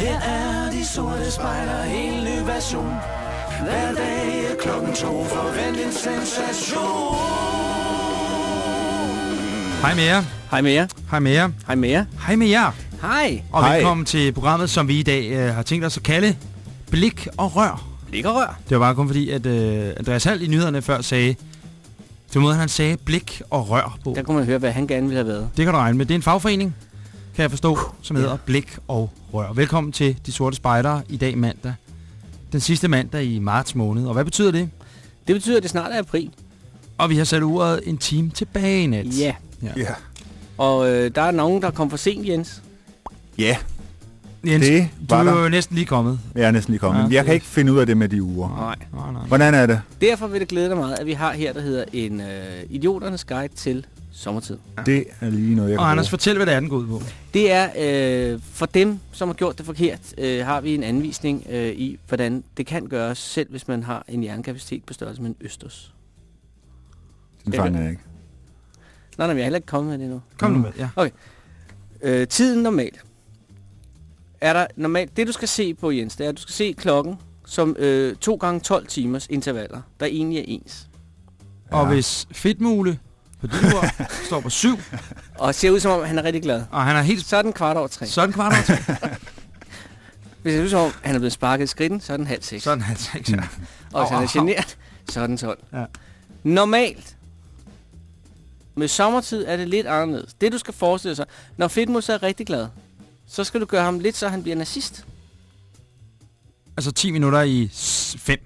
Her er de sorte spejler, en ny version. Hver dag er klokken to, forvent en sensation. Hej med jer. Hej med jer. Hej med jer. Hej med jer. Hej med jer. Hej. Og Hej. velkommen til programmet, som vi i dag øh, har tænkt os at kalde Blik og Rør. Blik og rør. Det var bare kun fordi, at øh, Andreas Hall i nyhederne før sagde, det måde, han sagde blik og rør på. Der kunne man høre, hvad han gerne ville have været. Det kan du regne med. Det er en fagforening, kan jeg forstå, som hedder Blik og Rør. Velkommen til De Sorte Spejdere i dag mandag. Den sidste mandag i marts måned. Og hvad betyder det? Det betyder, at det snart er april. Og vi har sat uret en time tilbage i nat. Ja. Ja. Og øh, der er nogen, der kom for sent, Jens. Ja, Jens, Det du var er der. jo næsten lige kommet. jeg er næsten lige kommet. Ja, Ja, jeg det- kan ikke finde ud af det med de uger. Nej. Nej, nej. Hvordan er det? Derfor vil det glæde dig meget, at vi har her, der hedder en øh, idioternes guide til sommertid. Det er lige noget, jeg kan Og Anders, bruge. fortæl, hvad det er, den går ud på. Det er, øh, for dem, som har gjort det forkert, øh, har vi en anvisning øh, i, hvordan det kan gøres, selv hvis man har en hjernekapacitet på størrelse med en østers. Den fanger jeg ikke. Nej, nej, vi har heller ikke kommet med det endnu. Kom nu Mm. med, ja. Øh, tiden normalt. Er der normalt... Det, du skal se på, Jens, det er, at du skal se klokken som øh, 2 gange 12 timers intervaller, der egentlig er ens. Og Ja. hvis Fedtmule på ur står på syv, Og ser ud som om, han er rigtig glad. og han er helt... Så er den kvart over tre. Så er den kvart over tre. Hvis det ser ud som om, han er blevet sparket i skridten, så er den halv seks. Så er den halv seks, ja. Og hvis han er generet, så er den 12. Ja. Normalt. Med sommertid er det lidt anderledes. Det du skal forestille sig, når Fedtmus er rigtig glad, så skal du gøre ham lidt, så han bliver nazist. Altså 10 minutter i 5.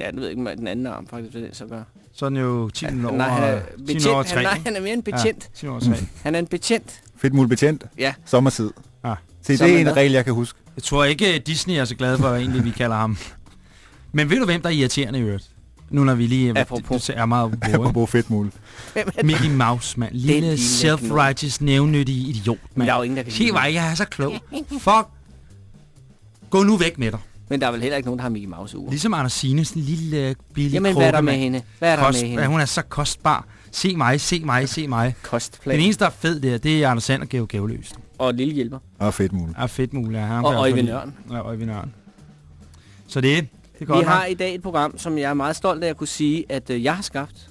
Ja, det ved jeg ikke, med den anden arm faktisk, det så gør. Så er den jo 10 minutter nej, han over, er 10 minutter over betjent. 3. Han, nej, han er mere en betjent. Ja, 10 minutter over 3. Han er en betjent. Fedt mul betjent. Ja. Sommertid. Ja. Se, det er en regel, jeg kan huske. Jeg tror ikke, Disney er så glad for, egentlig, vi kalder ham. Men ved du, hvem der er irriterende i øvrigt? Nu når vi lige... Apropos. Det er meget apropos, ikke? Apropos fedt mul. Mickey Mouse, mand. Lille, self-righteous, nævnyttige idiot, mand. der er jo ingen, der kan hvor ham. jeg er så klog. Fuck. Gå nu væk med dig. Men der er vel heller ikke nogen, der har Mickey Mouse uger. Ligesom Anders Sines lille, billige Jamen, hvad er der med krukkemand. hende? Hvad er der Kost, med hende? hun er så kostbar. Se mig, se mig, se mig. Kostplan. Den eneste, der er fed der, det er Anders Sand og Geo Gæveløs. Og lille hjælper. Og fedt mul. Er fedt muligt. Ja, Og Øjvind. Ørn. Ja, Øjvind Ørn. Så det, det er Vi godt har nok. i dag et program, som jeg er meget stolt af at kunne sige, at øh, jeg har skabt.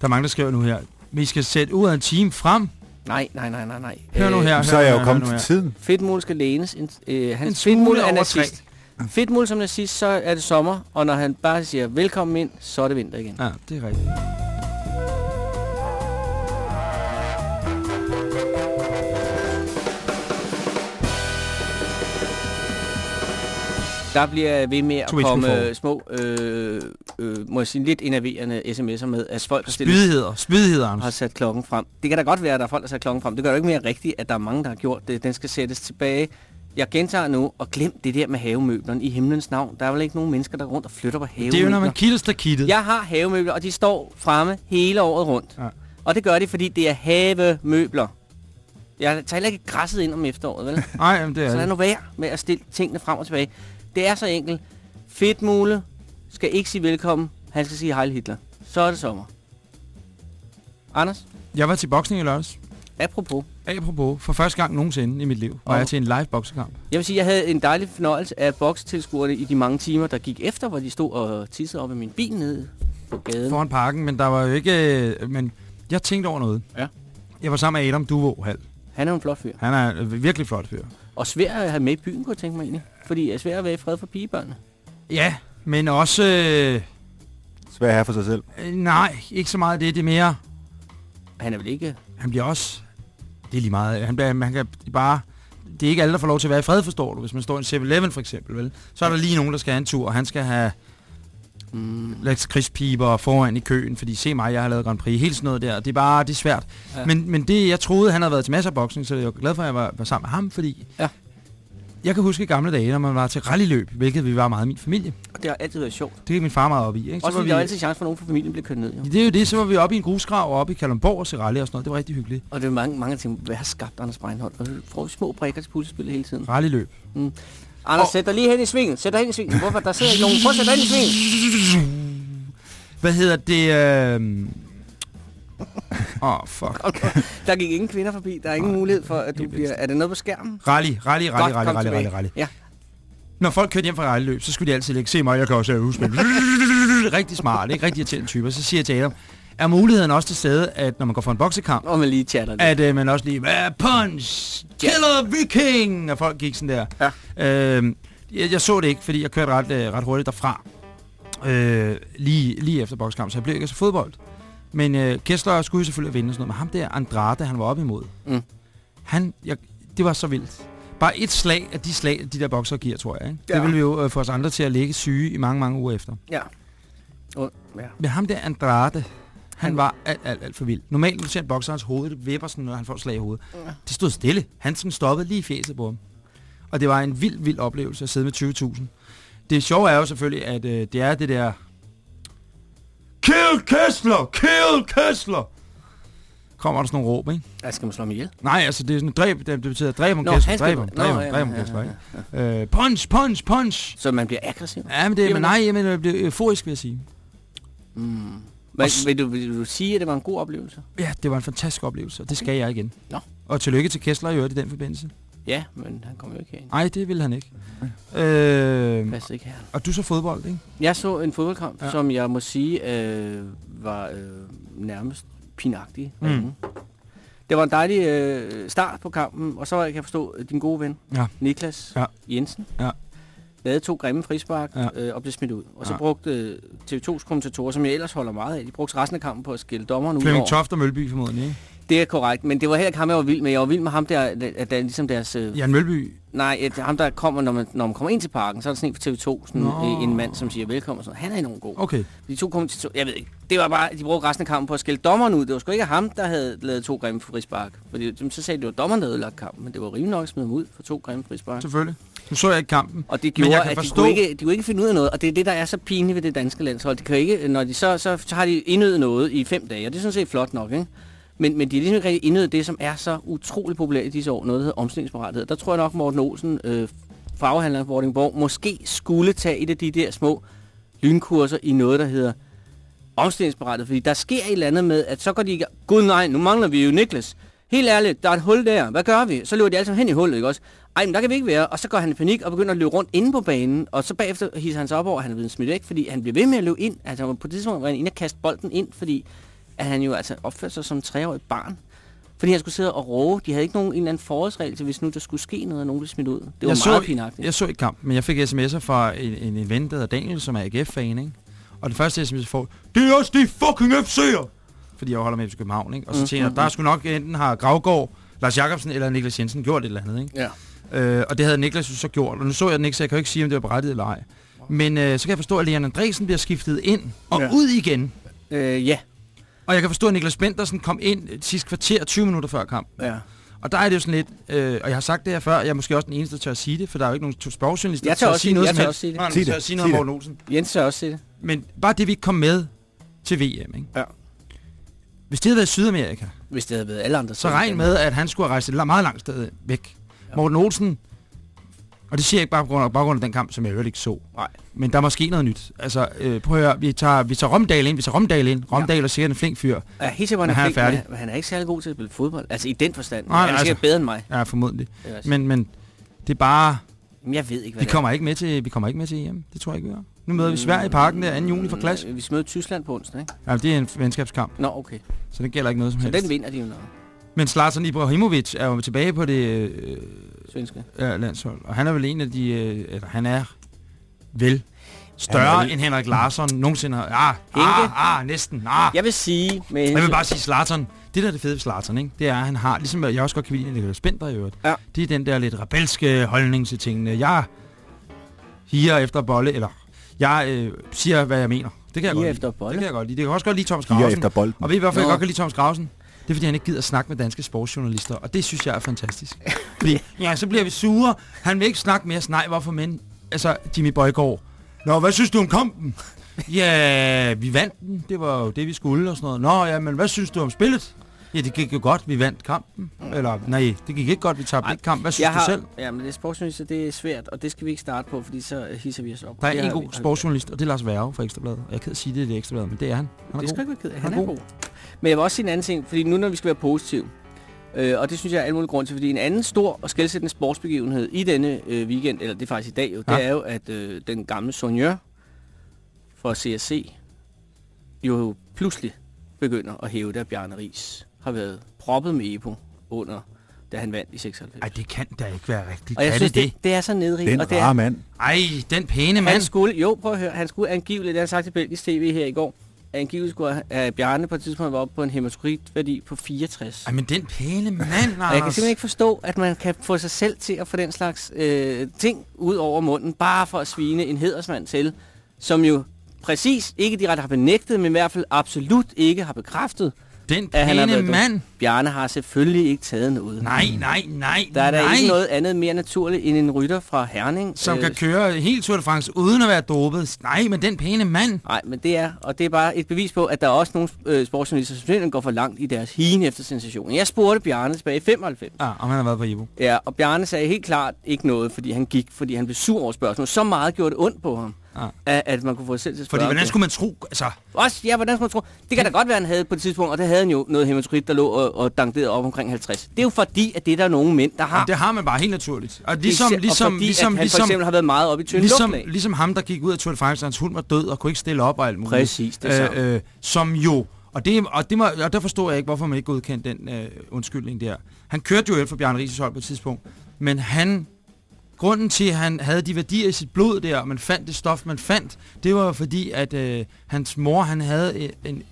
Der er mange, der skriver nu her. Vi skal sætte ud af en time frem. Nej, nej, nej, nej, nej. Hør nu her. Så er jeg jo kommet til tiden. Fedtmul skal lænes. En, øh, En hans smule fedtmul er over nazist. Fedtmul som nazist, så er det sommer, og når han bare siger velkommen ind, så er det vinter igen. Ja, det er rigtigt. Der bliver ved med at komme øh, små, øh, øh, må jeg sige, lidt enerverende sms'er med, at folk har, stillet, Spydigheder. Spydigheder, har sat klokken frem. Det kan da godt være, at der er folk, der har sat klokken frem. Det gør jo ikke mere rigtigt, at der er mange, der har gjort det. Den skal sættes tilbage. Jeg gentager nu, og glem det der med havemøblerne i himlens navn. Der er vel ikke nogen mennesker, der rundt og flytter på havemøbler. Det er jo, når man kilder stakittet. Jeg har havemøbler, og de står fremme hele året rundt. Ja. Og det gør de, fordi det er havemøbler. Jeg tager heller ikke græsset ind om efteråret, vel? Nej, jamen, det er Så lad nu være med at stille tingene frem og tilbage. Det er så enkelt. Fedtmule skal ikke sige velkommen. Han skal sige Heil Hitler. Så er det sommer. Anders, Jeg var til boksning i lørdags. apropos. Apropos, for første gang nogensinde i mit liv, var Åh. jeg til en live boksekamp. Jeg vil sige, at jeg havde en dejlig fornøjelse af bokstilskuerne i de mange timer, der gik efter, hvor de stod og tissede op i min bil nede på gaden. Foran parken, men der var jo ikke... øh, Men jeg tænkte over noget. Ja. Jeg var sammen med Adam Duvo Hall. Han er en flot fyr. Han er øh, virkelig flot fyr. Og svær at have med i byen, kunne jeg tænke mig egentlig. Fordi det er svært at være i fred for pigebørnene. Ja, men også... Øh, Svær her for sig selv. øh, nej, ikke så meget det. Det er mere... Han er vel ikke... Han bliver også... Det er lige meget. Han, bliver, man kan bare... Det er ikke alle, der får lov til at være i fred, forstår du. Hvis man står i en 7-Eleven for eksempel, vel? Så er der lige nogen, der skal have en tur, og han skal have Mm, lakridspiber foran i køen, fordi se mig, jeg har lavet Grand Prix, helt sådan noget der. Det er bare, det er svært. Ja. Men, men det, jeg troede, han havde været til masser af boksning, så jeg var glad for, at jeg var, var sammen med ham, fordi Ja. Jeg kan huske i gamle dage, når man var til rallyløb, hvilket vi var meget i min familie. og det har altid været sjovt. Det er min far meget op i. Ikke? Også var vi, der er altid chance for, at nogen fra familien bliver kørt ned. Jo. det er jo det, så var vi oppe i en grusgrav og oppe i Kalundborg og se rally og sådan noget. Det var rigtig hyggeligt. Og det er mange, mange ting. Hvad har skabt Anders Breinholt? Og du får små brækker til puslespillet hele tiden. Rallyløb. Anders, Og- sæt dig lige hen i svingen. Sæt dig hen i svingen. Hvorfor? Der sidder ikke nogen. Prøv at sætte dig hen i svingen. Hvad hedder det? Øh... Åh, oh, fuck. Der gik ingen kvinder forbi. Der er ingen mulighed for, at du bliver... Er det noget på skærmen? Rally, rally, rally, Godt, rally, rally, rally, rally. Ja. Når folk kørte hjem fra rallyløb, så skulle de altid lægge, se mig, jeg kan også udspil. Rigtig smart, ikke? Rigtig irriterende typer. Så siger jeg til Adam, er muligheden også til stede, at når man går for en boksekamp, Og man lige chatter lidt. at øh, man også lige, "Ah, punch, killer viking, og folk gik sådan der. Ja. Øh, jeg, jeg så det ikke, fordi jeg kørte ret, øh, ret hurtigt derfra, øh, lige, lige efter bokskamp, så jeg blev ikke så fodbold. Men øh, Kessler skulle jo selvfølgelig vinde sådan noget, men ham der Andrade, han var op imod, Mm. han, jeg, det var så vildt. Bare et slag af de slag, de der bokser giver, tror jeg. Ikke? Ja. Det vil vi jo øh, få os andre til at ligge syge i mange, mange uger efter. Ja. Og, ja. Men ham der Andrade, han Han- var alt, alt, alt for vild. Normalt, når du ser en bokser, hans hoved, det vipper sådan, når han får et slag i hovedet. Ja. Det stod stille. Hansen stoppede lige i fjeset på ham. Og det var en vild, vild oplevelse at sidde med 20.000. Det sjove er jo selvfølgelig, at øh, det er det der... Kill Kessler! Kill Kessler! Kommer der sådan nogle råb, ikke? Ja, skal man slå ham ihjel? Nej, altså det er sådan dræb, det, det betyder dræb om Nå, Kessler, dræb om, Nå, dræb om, ja, dræb ja, Kessler, ikke? Øh, punch, punch, punch! Så man bliver aggressiv? Ja, men det, men nej, men jeg bliver euforisk, vil jeg sige. Mm. Men, vil, du, vil du sige, at det var en god oplevelse? Ja, det var en fantastisk oplevelse, og det skal jeg igen. Nå. Og tillykke til Kessler i øvrigt i den forbindelse. Ja, men han kommer jo ikke herind. Nej, det vil han ikke. Øh, Pas ikke her. og du så fodbold, ikke? Jeg så en fodboldkamp, Ja. som jeg må sige øh, var øh, nærmest pinagtig. Mm. Mm. Det var en dejlig øh, start på kampen, og så kan jeg forstå, at din gode ven, Ja. Niklas Ja. Jensen, Ja. lavede to grimme frispark Ja. øh, og blev smidt ud. Og så Ja. brugte øh, TV2's kommentatorer, som jeg ellers holder meget af, de brugte resten af kampen på at skille dommeren ud Flemming over. Toft og Mølby formodentlig, ikke? Det er korrekt, men det var heller ikke ham, jeg var vild med. Jeg var vild med ham der, at der ligesom deres... Øh, Jan Mølby. Nej, at ham der kommer, når man, når man kommer ind til parken, så er der sådan en fra TV2, sådan Nå. øh, en mand, som siger velkommen og sådan. Han er enormt god. Okay. De to kommentatorer, jeg ved ikke, det var bare, de brugte resten af kampen på at skælde dommeren ud. Det var sgu ikke ham, der havde lavet to grimme frispark. Fordi så sagde de, det var dommeren, der havde ødelagt kampen, men det var rimelig nok at smide ham ud for to grimme frispark. Selvfølgelig. Nu så jeg ikke kampen. Og det Men gjorde, at de forstå- kunne, ikke, de kunne ikke finde ud af noget, og det er det, der er så pinligt ved det danske landshold. De kan ikke, når de så, så, så har de indøvet noget i fem dage, og det er sådan set flot nok, ikke? Men, men de er ligesom ikke rigtig indøvet det, som er så utrolig populært i disse år, noget, der hedder omstillingsparathed. Der tror jeg nok, Morten Olsen, øh, farvehandler for Vordingborg, måske skulle tage et af de der små lynkurser i noget, der hedder omstillingsparathed. Fordi der sker et eller andet med, at så går de ikke... Gud nej, nu mangler vi jo Niklas. Helt ærligt, der er et hul der. Hvad gør vi? Så løber de alle sammen hen i hullet, ikke også? Ej, men der kan vi ikke være. Og så går han i panik og begynder at løbe rundt inde på banen. Og så bagefter hisser han sig op over, at han er blevet smidt væk, fordi han bliver ved med at løbe ind. Altså på det tidspunkt var han inde og kaste bolden ind, fordi at han jo altså opførte sig som treårig barn. Fordi han skulle sidde og råbe. De havde ikke nogen en eller anden forholdsregel til, hvis nu der skulle ske noget, og nogen blev smidt ud. Det var jeg meget så, pinagtigt. Jeg så ikke kampen, men jeg fik sms'er fra en, en, en ven, der hedder Daniel, som er AGF-fan, ikke? Og den første sms, jeg får, det er også de fucking FC'er! Fordi jeg holder med FC København, ikke? Og så Mm, tænker jeg, mm, der skulle nok enten har Gravgaard, Lars Jakobsen eller Niklas Jensen gjort et eller andet, ikke? Ja. Øh, og det havde Niklas jo så gjort, og nu så jeg den ikke, så jeg kan jo ikke sige, om det var berettiget eller ej. Men øh, så kan jeg forstå, at Leon Andresen bliver skiftet ind og ja. ud igen. Øh, ja. Og jeg kan forstå, at Niklas Bendersen kom ind sidste kvarter 20 minutter før kamp. ja. Og der er det jo sådan lidt, øh, og jeg har sagt det her før, jeg er måske også den eneste, der tør at sige det, for der er jo ikke nogen sportsjournalister, Jeg der tør at sige noget som Jeg tør helst. også sige det. Der tør sige Sig noget om. Morten Olsen. Jens tør også sige det. Men bare det, vi kom med til VM, ikke? Ja. Hvis det havde været Sydamerika, Hvis det havde været alle andre. så regn med, at han skulle have rejst et meget langt sted væk. Ja. Morten Olsen, og det siger jeg ikke bare på grund af, baggrund af den kamp, som jeg øvrigt ikke så. Nej. Men der er måske noget nyt. Altså, øh, prøv at høre, vi tager, vi tager Romdal ind, vi tager Romdal ind. Romdal er sikkert en flink fyr. Ja, helt sikkert, han er flink, færdig. Men, han er ikke særlig god til at spille fodbold. Altså i den forstand. Nej, han er altså- sikkert bedre end mig. Ja, formodentlig. Men, men det er bare, jeg ved ikke, hvad vi kommer ikke med til, vi kommer ikke med til EM. Det tror jeg ikke, vi gør. Nu møder vi Sverige i parken der 2. juni for klass. Mm, Vi møder Tyskland på onsdag, ikke? Ja, det er en venskabskamp, Nå, okay. så det gælder ikke noget som Så helst. den vinder de jo nok. Men Zlatan Ibrahimovic er jo tilbage på det øh, Svenske. ja, landshold, og han er vel en af de, øh, eller han er vel større Han er end Henrik Larsson nogensinde har. Ah, Henke? ah, ah, næsten. Ah. Jeg vil sige... Med Jeg vil bare sige Zlatan. Det der er det fede ved Zlatan, ikke? det er, at han har, ligesom jeg også godt kan lide Niklas Bender i øvrigt, Ja. det er den der lidt rebelske holdning til tingene. Jeg higer efter bolle, eller jeg øh, siger, hvad jeg mener. Det kan jeg Higer godt efter lide. bolle? Det kan jeg godt lide. Det kan jeg også godt lide Thomas Grausen. efter bolden. Og ved I, hvorfor jeg Nå. godt kan lide Thomas Grausen? Det er, fordi han ikke gider at snakke med danske sportsjournalister, og det synes jeg er fantastisk. fordi, ja, så bliver vi sure. Han vil ikke snakke mere. Nej, hvorfor men? Altså, Jimmy Bøjgaard. Nå, hvad synes du om kampen? ja, vi vandt den. Det var jo det, vi skulle og sådan noget. Nå, ja, men hvad synes du om spillet? Ja, det gik jo godt. Vi vandt kampen. Eller, nej, det gik ikke godt. Vi tabte ikke kamp. Hvad synes jeg du har, selv? Ja, men det er sportsjournalister, det er svært, og det skal vi ikke starte på, fordi så hisser vi os op. Der er Det en god vi- sportsjournalist, og det er Lars Værge fra Ekstrabladet. Jeg er ked at sige det, det er Ekstrabladet, men det er han. Han er Det skal god. ikke være ked af. Han Han er er god. god. Men jeg vil også sige en anden ting, fordi nu når vi skal være positiv, øh, og det synes jeg er alle mulige grund til, fordi en anden stor og skældsættende sportsbegivenhed i denne øh, weekend, eller det er faktisk i dag jo, Ja. det er jo, at øh, den gamle sonjør for CSC jo pludselig begynder at hæve der Bjarne Ries har været proppet med EPO under, da han vandt i 96. Ej, det kan da ikke være rigtigt. og jeg er synes, det det, det er så nedrigt. Den og det er, rare mand. Ej, den pæne han mand. skulle, jo, prøv at høre, han skulle angiveligt, det har han sagt til Belgisk TV her i går, angiveligt skulle have Bjarne på et tidspunkt være oppe på en hæmatokritværdi på 64. Ej, men den pæne mand, Og jeg kan Anders. simpelthen ikke forstå, at man kan få sig selv til at få den slags øh, ting ud over munden, bare for at svine en hedersmand til, som jo præcis ikke direkte har benægtet, men i hvert fald absolut ikke har bekræftet, Den at han har pæne været dum. mand. Bjarne har selvfølgelig ikke taget noget. Nej, nej, nej, Der er nej. ikke noget andet mere naturligt end en rytter fra Herning. Som øh, kan køre helt Tour de France uden at være dopet. Nej, men den pæne mand. Nej, men det er, og det er bare et bevis på, at der er også nogle øh, sportsjournalister, som simpelthen går for langt i deres hien efter sensationen. Jeg spurgte Bjarne tilbage i 95. Ja, om han har været på Ivo. Ja, og Bjarne sagde helt klart ikke noget, fordi han gik, fordi han blev sur over spørgsmålet. Så meget gjorde det ondt på ham, Ja. at, at man kunne få selv til at Fordi hvordan skulle man tro... Altså, Også, ja, hvordan skulle man tro? Det kan da godt være, han havde på et tidspunkt, og det havde han jo noget hæmatokrit, der lå og, og dankede op omkring 50. Det er jo fordi, at det er der nogle mænd, der har. det har man bare helt naturligt. Og ligesom, Især- ligesom, og fordi, ligesom, at han for ligesom, eksempel har været meget oppe i tynde ligesom, luftlag. ligesom ham, der gik ud af Tour de France, og hans hund var død og kunne ikke stille op og alt muligt. Præcis, det samme. øh, Som jo... Og, det, og, det må, og der forstår jeg ikke, hvorfor man ikke godkendte den øh, undskyldning der. Han kørte jo efter for Bjarne Rises hold på et tidspunkt. Men han... Grunden til, at han havde de værdier i sit blod der, og man fandt det stof, man fandt, det var fordi, at øh, hans mor, han havde øh, en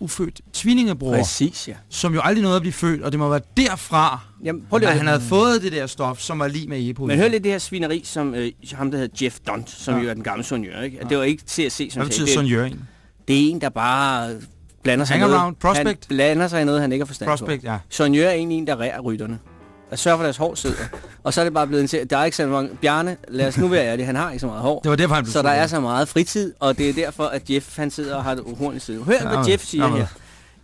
ufødt tvillingebror, Præcis, ja. som jo aldrig nåede at blive født, og det må være derfra, Jamen, prøv lige at at han havde fået det der stof, som var lige med Epo. Men hør lidt det her svineri, som øh, ham, der hedder Jeff Dunt, som Ja. jo er den gamle sonjør, ikke? Ja. Det var ikke CSC, som Hvad betyder sagde, sådan det, er en, der bare blander sig Hang noget. prospect? Han blander sig i noget, han ikke har forstand Prospect, på. ja. Sonjør er egentlig en, der rærer rytterne. At sørge for, at deres hår sidder. og så er det bare blevet en til, der er ikke så mange... Bjarne, lad os nu være ærlige, han har ikke så meget hår. Det var derfor, han blev Så der er så meget fritid, og det er derfor, at Jeff han sidder og har det horn i siden. Hør, hvad Jeff siger her.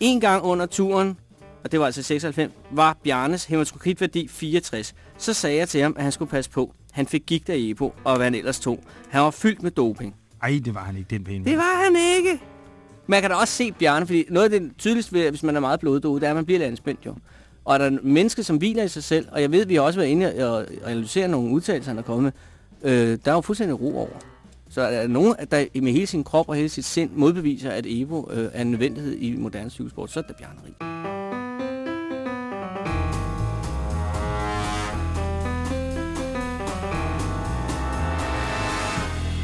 En gang under turen, og det var altså 96, var Bjarnes hæmatokritværdi 64. Så sagde jeg til ham, at han skulle passe på. Han fik gigt af EPO, og hvad han ellers tog. Han var fyldt med doping. Ej, det var han ikke, den pæne. Det var han ikke. Man kan da også se Bjarne, fordi noget af det tydeligste ved, hvis man er meget bloddoet, det er, at man bliver lidt anspændt jo. Og er der mennesker, som hviler i sig selv, og jeg ved, vi har også været inde og analysere nogle udtalelser, han er kommet med, øh, der er jo fuldstændig ro over. Så er der nogen, der med hele sin krop og hele sit sind modbeviser, at Evo øh, er en nødvendighed i moderne cykelsport, så er det bjerneri.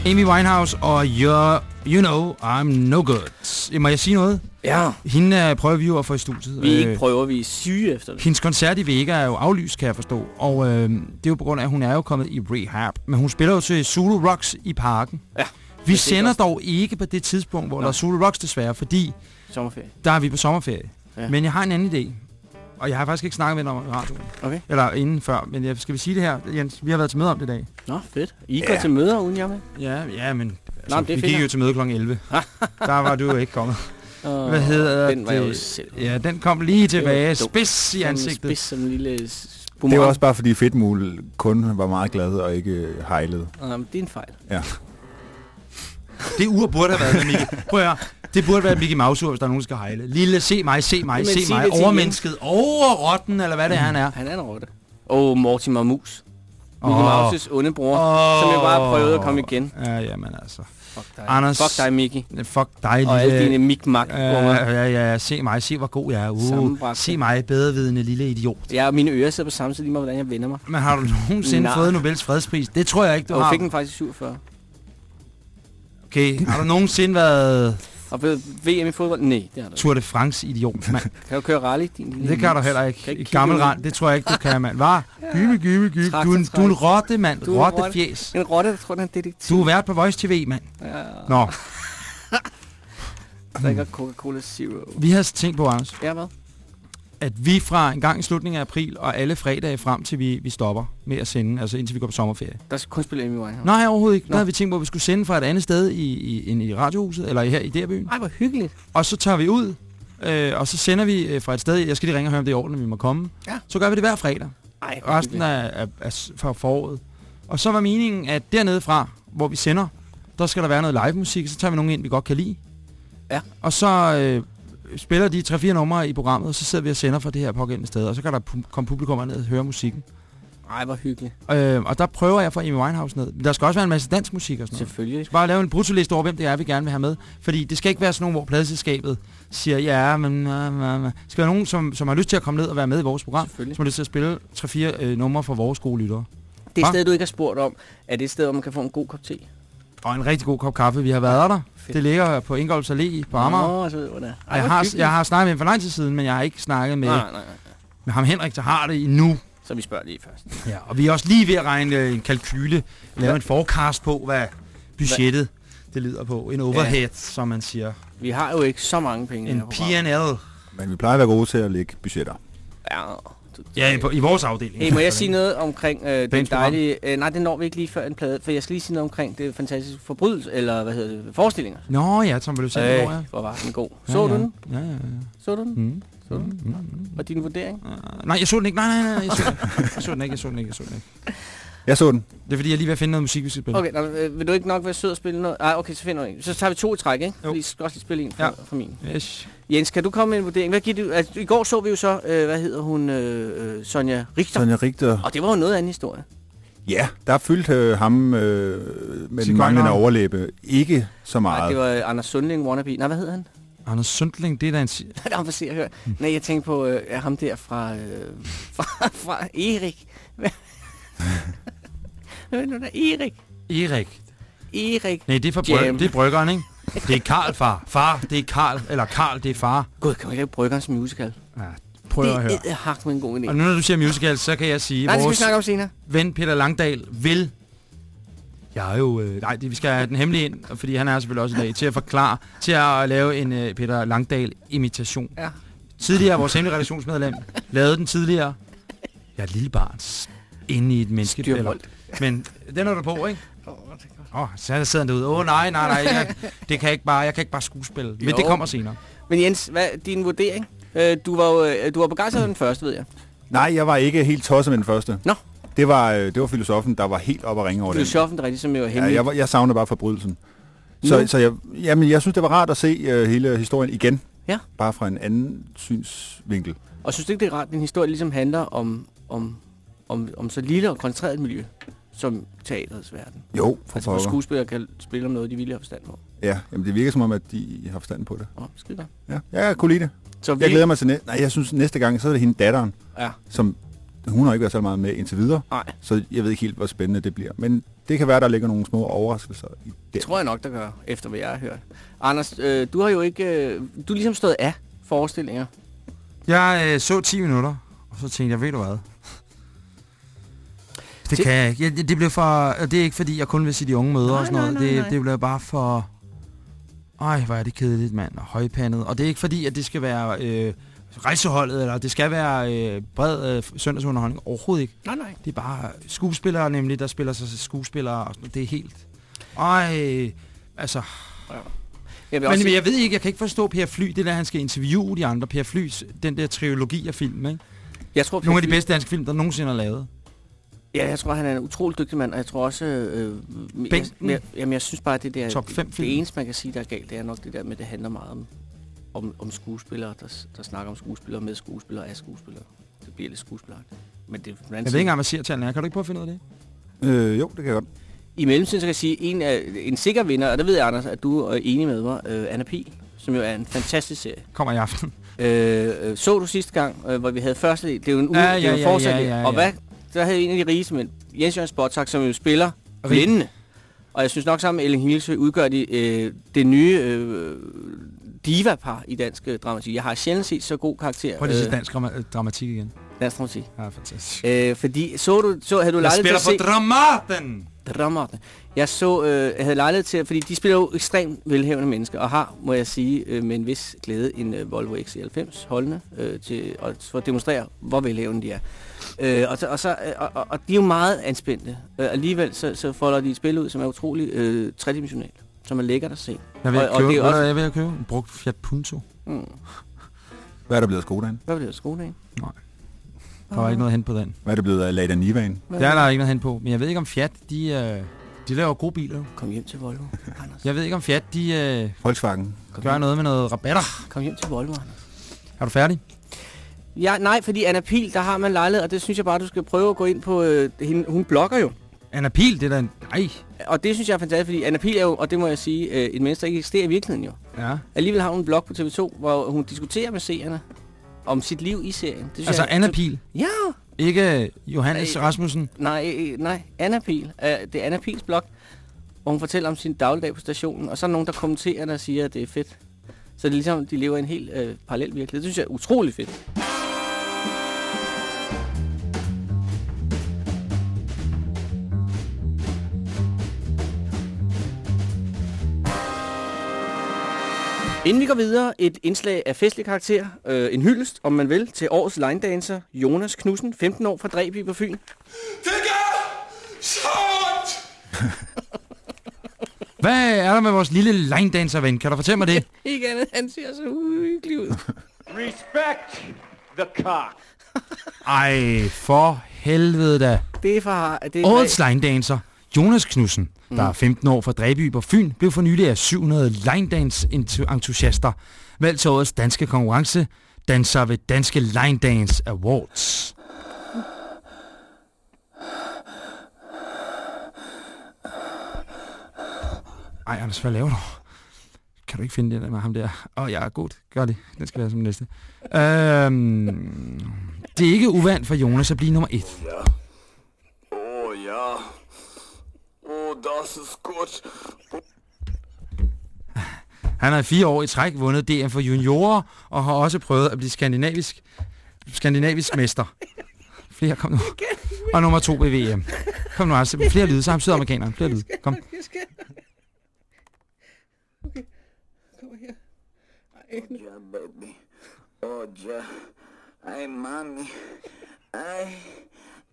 Amy Winehouse og You're, You Know I'm No Good. Må jeg sige noget? Ja. Hende uh, prøver vi jo at få i studiet. Vi ikke Øh, prøver, vi er syge efter det. Hendes koncert i Vega er jo aflyst, kan jeg forstå. Og øh, det er jo på grund af, at hun er jo kommet i rehab. Men hun spiller jo til Zulu Rocks i parken. Ja, Vi er sender også- dog ikke på det tidspunkt, hvor Nå. der er Zulu Rocks desværre, fordi Sommerferie. der er vi på sommerferie. Ja. Men jeg har en anden idé. Og jeg har faktisk ikke snakket med hende om radioen. Okay. Eller inden før. Men jeg, skal vi sige det her, Jens? Vi har været til møde om det i dag. Nå, fedt. I går til møder uden jeg med? Ja, ja, men... Altså, men det vi gik jo ja. til møde kl. 11. der var du jo ikke kommet. Og Hvad hedder Den var jeg jo det? selv. Ja, den kom lige tilbage. Spids i ansigtet. Spids som en lille s- Det var boomerang. også bare fordi Fedtmul kun var meget glad og ikke øh, hejlede. Nå, men det er en fejl. Ja. Det ur burde have været med Mickey. Prøv at høre. Det burde være Mickey Mouse, hvis der er nogen, der skal hejle. Lille, se mig, se mig, Jamen, se mig. det Overmennesket, overrotten, eller hvad det er, han er. Han er en rotte. Og Mortimer Mus. Mickey Åh. Mouses onde bror, Åh. som jo bare prøvede at komme igen. Ja, jamen altså. Fuck dig. Anders. Fuck dig, Mickey. Fuck dig, lille... Og alle dine mik-mak Ja, unger. ja, ja, se mig, se hvor god jeg er. Uh, se mig, bedrevidende lille idiot. Ja, og mine ører sidder på samme side lige med, hvordan jeg vender mig. Men har du nogensinde Nej. fået Nobels fredspris? Det tror jeg ikke, du Og har. fik den faktisk i 47. Okay, har du nogensinde været Og VM i fodbold? Nej, det har du. Tour de France idiot, mand? Kan du køre rally, din lille Det kan du heller ikke. ikke gammel rand, det tror jeg ikke, du kan, mand. Var? Gyve, gyve, gyve. Du, er en- du er en rotte, mand. Du er rotte. Rotte fjes. En rotte, der tror, den er detektiv. Du er vært på Voice TV, mand. Ja, Nå, drikker Coca-Cola Zero. vi har tænkt på, Anders, Ja, hvad? At vi fra en gang i slutningen af april og alle fredage frem til vi, vi stopper med at sende, altså indtil vi går på sommerferie. Der skal kun spille Amy Winehouse. Nej, overhovedet ikke. Der Nå. havde vi tænkt på, at vi skulle sende fra et andet sted i, i, end i radiohuset, eller her i Derbyen. Ej, hvor hyggeligt. Og så tager vi ud øh, og så sender vi øh, fra et sted, jeg skal lige ringe og høre, om det er i orden, vi må komme. Ja. Så gør vi det hver fredag, Ej, resten af, af, af, for foråret. Og så var meningen, at dernede fra, hvor vi sender, der skal der være noget live musik, så tager vi nogen ind, vi godt kan lide. Ja. Og så øh, spiller de 3-4 numre i programmet, og så sidder vi og sender fra det her pågældende sted, og så kan der pu- komme publikum ned og høre musikken. Ej, hvor hyggeligt. Øh, og der prøver jeg for Amy Winehouse ned. Der skal også være en masse dansk musik og sådan noget. Selvfølgelig. Skal bare lave en brutoliste over, hvem det er, vi gerne vil have med. Fordi det skal ikke være sådan nogen, hvor pladeselskabet siger, ja, men... Uh, uh. Det skal være nogen, som, som har lyst til at komme ned og være med i vores program. Som har lyst til at spille 3-4 øh, numre for vores gode lyttere. Det sted, du ikke har spurgt om, er det et sted, hvor man kan få en god kop te? Og en rigtig god kop kaffe. Vi har været der. Fedt. Det ligger på Ingolfs Allé på Amager. Nå, så ved jeg, jeg har, jeg har snakket med ham for lang tid siden, men jeg har ikke snakket med, Nej, nej, nej. med ham Henrik, der har det endnu. Så vi spørger lige først. Ja, og vi er også lige ved at regne øh, en kalkyle, lave en forecast på, hvad budgettet det lyder på. En overhead, ja. som man siger. Vi har jo ikke så mange penge En. P&L. Men vi plejer at være gode til at lægge budgetter. Ja, Ja, i, på, i vores afdeling. Hey, må jeg sige noget omkring øh, den dejlige... Øh, nej, det når vi ikke lige før en plade, for jeg skal lige sige noget omkring det fantastiske forbrydelse, eller hvad hedder det, forestillinger. Nå ja, som vil du sige, Øh, hvor hvor var den god. Så ja. du den? Ja, ja, ja. Så du den? Mm. Så du den? Mm, mm, Og din vurdering? Uh, nej, jeg så den ikke. Nej, nej, nej, jeg så den ikke. Jeg så den ikke, jeg så den ikke, jeg så den ikke. Jeg så den. Det er fordi, jeg er lige ved at finde noget musik, vi skal spille. Okay, nå, øh, vil du ikke nok være sød og spille noget? Nej, okay, så finder en. Så tager vi to i træk, ikke? Jo. Fordi jeg skal også lige spille en for, Ja. for min. Yes. Jens, kan du komme med en vurdering? Hvad giver du? Altså, I går så vi jo så, øh, hvad hedder hun, øh, øh, Sonja Richter. Sonja Richter. Og det var jo noget anden historie. Ja, der fyldte øh, ham øh, med den manglende overlæbe ikke så Nej, meget. det var øh, Anders Sundling wannabe. Nej, hvad hed han? Anders Sundling, det er da en... si- Der var se. Nej, jeg tænkte på øh, ham der fra, øh, fra, fra Erik. Hvad det nu der? Erik. Erik. Erik. Nej, det er, for bryg, det er bryggeren, ikke? Det er Karl, far. Far, det er Karl. Eller Karl, det er far. Gud, kan man ikke lave Bryggerens musical? Ja, prøv at høre. Det er hak med en god idé. Og nu når du siger musical, så kan jeg sige, det vi vores snakke om senere. ven Peter Langdal vil... Jeg er jo... Øh, nej, det, vi skal have den hemmelige ind, fordi han er selvfølgelig også i dag, til at forklare, til at lave en øh, Peter Langdal-imitation. Ja. Tidligere, vores hemmelige redaktionsmedlem, lavede den tidligere. Jeg er et lille barn inde i et. Styrvold. Men den er du på, ikke? Åh, oh, så sidder han derude. Åh, oh, nej, nej, nej. Jeg, det kan jeg ikke bare, jeg kan ikke bare skuespille. Men Jo. det kommer senere. Men Jens, hvad din vurdering? Øh, du var jo øh, du var begejstret af den første, ved jeg. Nej, jeg var ikke helt tosset med den første. Nå. Det var, øh, det var filosofen, der var helt op at ringe over den. Filosofen, der rigtig, som jo Ja, hemmelig. jeg, var- jeg savnede bare forbrydelsen. Så, Nu? så jeg, jamen, jeg synes, det var rart at se uh, hele historien igen. Ja. Bare fra en anden synsvinkel. Og synes du ikke, det er rart, at din historie ligesom handler om, om, om, om så lille og koncentreret et miljø, som teaterets verden? Jo, for Altså, hvor skuespillere kan spille om noget, de ville have forstand på. Ja, jamen, det virker som om, at de har forstand på det. Åh, oh, skide godt. Ja, jeg kunne lide det. Så vi, Jeg glæder mig til næste... Nej, jeg synes næste gang, så er det hende datteren, Ja, som... Hun har ikke været så meget med indtil videre, nej, så jeg ved ikke helt, hvor spændende det bliver. Men det kan være, der ligger nogle små overraskelser i det det. tror jeg nok, der gør, efter hvad jeg har hørt. Anders, øh, du har jo ikke... Øh, du er ligesom stået af forestillinger. Jeg øh, så 10 minutter, og så tænkte jeg, ved du hvad? Det Det- kan jeg ikke. Jeg, det blev for... Det er ikke fordi, jeg kun vil sige de unge møder Nej, og sådan noget. nej, nej, det, nej. det blev bare for... Ej, hvor er det kedeligt, mand. Og højpandet. Og det er ikke fordi, at det skal være øh, rejseholdet, eller det skal være øh, bred øh, søndagsunderholdning. Overhovedet ikke. Nej, nej. Det er bare skuespillere nemlig, der spiller sig skuespillere. Og sådan, det er helt... Ej, altså... Jeg Men, også men jeg ved ikke, jeg kan ikke forstå Per Fly, det der, han skal interviewe de andre. Per Flys, den der trilogi af film, ikke? jeg tror, Nogle af de bedste danske film, der nogensinde er lavet. Ja, jeg tror, han er en utrolig dygtig mand, og jeg tror også... Øh, jeg, Bænken. jeg, jamen, jeg synes bare, at det der... Top fem film. Det eneste, man kan sige, der er galt, det er nok det der med, at det handler meget om, om, om skuespillere, der, der snakker om skuespillere med skuespillere og af skuespillere. Det bliver lidt skuespillere. Men det er Jeg ved ikke engang, hvad seertallene er. Kan du ikke prøve at finde ud af det? Øh, jo, det kan jeg godt. I mellemtiden, så kan jeg sige, en, af, en sikker vinder, og der ved jeg, Anders, at du er enig med mig, øh, Anna Pil, som jo er en fantastisk serie. Kommer i aften. Øh, øh, så du sidste gang, øh, hvor vi havde første del, det er jo en uge, Ja, det er jo ja, ja, ja, del. ja, Og ja. hvad, der havde en af de rigeste mænd, Jens Jørgen Spottak, som jo spiller Rig. blændende. Og jeg synes nok sammen med Ellen Hilsø udgør de øh, det nye øh, diva-par i dansk øh, dramatik. Jeg har sjældent set så god karakter. Prøv lige at sige dansk drama- dramatik igen. dansk dramatik. Ja, fantastisk. Øh, fordi, så du, så havde du lejlighed til spiller at på se... Dramaten! Dramaten. Jeg så, øh, jeg havde lejlighed til, fordi de spiller jo ekstremt velhævende mennesker, og har, må jeg sige, øh, med en vis glæde, en øh, Volvo XC90 holdende, øh, til, og for at demonstrere, hvor velhævende de er. Øh, og, så, og, så, øh, og, og, de er jo meget anspændte. Øh, alligevel så, så folder de et spil ud, som er utrolig øh, tredimensionalt, som er lækkert at se. Jeg vil Og- og købe, det er også- jeg vil købe en brugt Fiat Punto. Mm. Hvad er der blevet af Skodaen? Hvad var det af skoledagen? Der var ikke noget hen på den. Hvad er der blevet af Lada Nivaen? Der er der ikke noget hen på. Men jeg ved ikke om Fiat, de, øh, de laver gode biler. Kom hjem til Volvo, Anders. Jeg ved ikke om Fiat, de øh, Volkswagen? Kom gør hjem, noget med noget rabatter. kom hjem til Volvo, Anders. Er du færdig? Ja, nej, fordi Anna Pil, der har man lejlighed, og det synes jeg bare, du skal prøve at gå ind på... Øh, hende, hun blogger jo. Anna Pil, det er da en... Nej. Og det synes jeg er fantastisk, fordi Anna Pil er jo, og det må jeg sige, øh, et menneske, der ikke eksisterer i virkeligheden jo. Ja. Alligevel har hun en blog på TV2, hvor hun diskuterer med seerne om sit liv i serien. Det Altså jeg, Anna Pil, Ja, ikke Johannes Ej. Rasmussen. nej, øh, nej, Anna Pil. Øh, det er Anna Pils blog, hvor hun fortæller om sin dagligdag på stationen, og så er der nogen, der kommenterer og siger, at det er fedt. Så det er ligesom, de lever i en helt øh, parallel virkelighed. Det synes jeg er utrolig fedt. Inden vi går videre, et indslag af festlig karakter, øh, en hyldest, om man vil, til årets line dancer Jonas Knudsen, 15 år fra Dreby på Fyn. Det gør så ondt! Hvad er der med vores lille line dancer ven? Kan du fortælle mig det? Ikke andet, han ser så uhyggelig ud. Respect the cock. Ej, for helvede da. Det er fra... Det er Årets line dancer, Jonas Knudsen, der er 15 år fra Dreby på Fyn, blev for nylig af 700 line dance entusiaster valgt til årets danske konkurrence, danser ved Danske Line Dance Awards. Ej, Anders, hvad laver du? Kan du ikke finde det der med ham der? Åh, oh, ja, godt. Gør det. Den skal være som næste. Øhm, det er ikke uvandt for Jonas at blive nummer et. Ja. Oh ja. Oh, das ist. Han har i fire år i træk vundet DM for juniorer, og har også prøvet at blive skandinavisk, skandinavisk mester. Flere, kom nu. Og nummer to ved VM. Kom nu, altså. Flere lyde, så ham sydamerikaneren. Flere lyde. Kom. Okay. Kom her. Ej, baby. Oh, ja. Hey, mommy. Hey.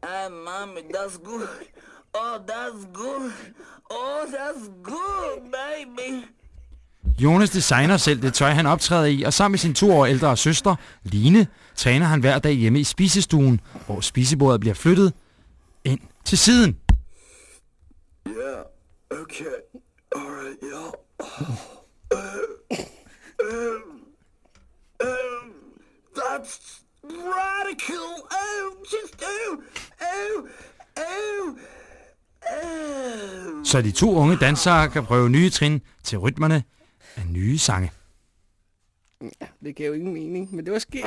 Hey, mommy, that's good. Oh, that's good. Oh, that's good, baby. Jonas designer selv det tøj, han optræder i, og sammen med sin to år ældre søster, Line, træner han hver dag hjemme i spisestuen, hvor spisebordet bliver flyttet ind til siden. Yeah, okay. Alright, yeah. Um, that's radical. Oh, just, oh, oh, oh. Så de to unge dansere kan prøve nye trin til rytmerne af nye sange. Det gav jo ingen mening, men det var skægt.